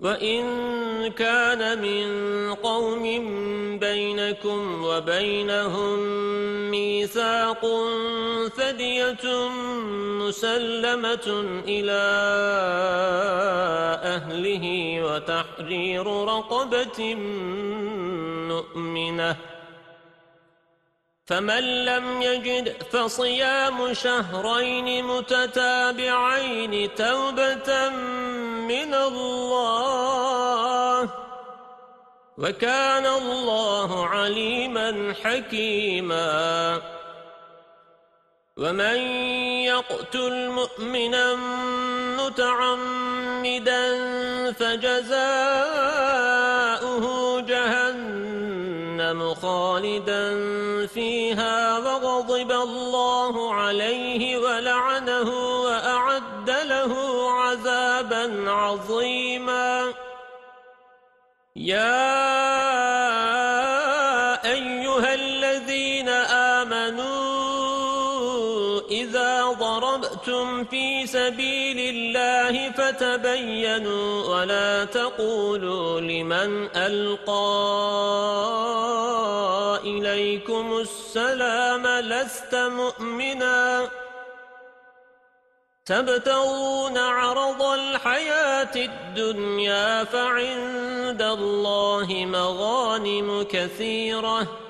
وَإِن كَانَ مِن قَوْمٍ بَيْنَكُمْ وَبَيْنَهُم مِّيثَاقٌ فَدِيَةٌ مُسَلَّمَةٌ إِلَى أَهْلِهِ وَتَحْرِيرُ رَقَبَةٍ مُؤْمِنَةٍ فَمَن لَّمْ يَجِدْ فَصِيَامُ شَهْرَيْنِ مُتَتَابِعَيْنِ تَوْبَةً مِّنَ اللَّهِ. وَكَانَ اللَّهُ عَلِيمًا حَكِيمًا. وَمَن يَقْتُلْ مُؤْمِنًا مُتَعَمِّدًا فَجَزَاؤُهُ جَهَنَّمُ خَالِدًا فِيهَا وَغَضِبَ اللَّهُ عَلَيْهِ وَلَعَنَهُ وَأَعَدَّ لَهُ عَذَابًا عَظِيمًا. يَا أَيُّهَا الَّذِينَ آمَنُوا إِذَا ضَرَبْتُمْ فِي سَبِيلِ اللَّهِ فَتَبَيَّنُوا وَلَا تَقُولُوا لِمَنْ أَلْقَى إِلَيْكُمُ السَّلَامَ لَسْتَ مُؤْمِنًا تبتغون عرض الحياة الدنيا فعند الله مغانم كثيرة